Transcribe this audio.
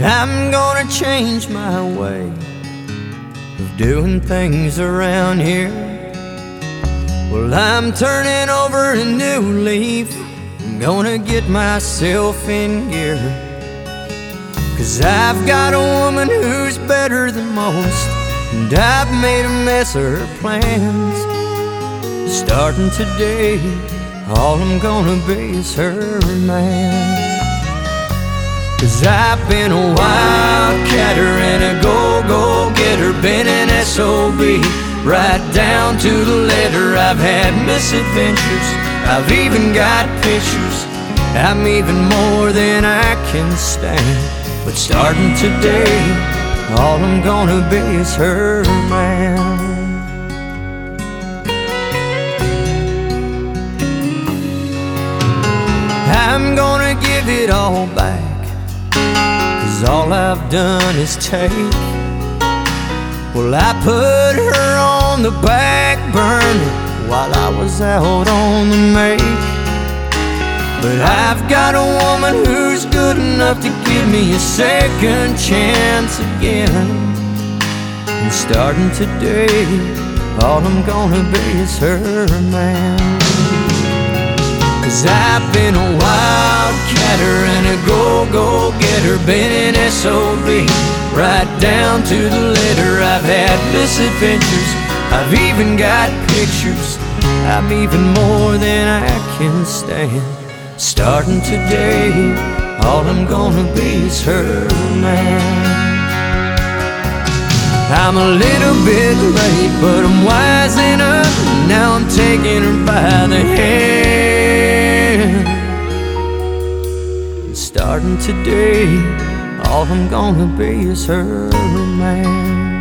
I'm gonna change my way of doing things around here. Well, I'm turning over a new leaf. I'm gonna get myself in gear. Cause I've got a woman who's better than most. And I've made a mess of her plans. Starting today, all I'm gonna be is her man. Cause I've been a wildcatter and a go-go getter, been an SOB, right down to the letter. I've had misadventures, I've even got pictures. I'm even more than I can stand. But starting today, all I'm gonna be is her man. I'm gonna give it all back. Cause all I've done is take. Well, I put her on the back burner while I was out on the make. But I've got a woman who's good enough to give me a second chance again. And starting today, all I'm gonna be is her man. Cause I've been a wildcatter go-go getter, been an SOB, right down to the letter. I've had misadventures, I've even got pictures. I'm even more than I can stand. Starting today, all I'm gonna be is her man. I'm a little bit late, but I'm wising up. Now I'm taking her by the hand. Starting today, all I'm gonna be is her man.